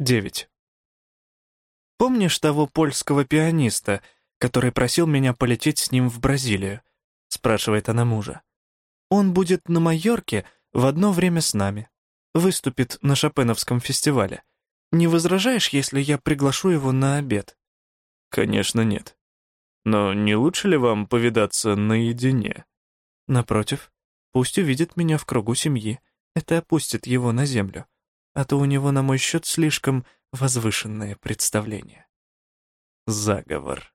9. «Помнишь того польского пианиста, который просил меня полететь с ним в Бразилию?» — спрашивает она мужа. «Он будет на Майорке в одно время с нами. Выступит на Шопеновском фестивале. Не возражаешь, если я приглашу его на обед?» «Конечно нет. Но не лучше ли вам повидаться наедине?» «Напротив, пусть увидит меня в кругу семьи. Это опустит его на землю а то у него на мой счет слишком возвышенное представление. Заговор.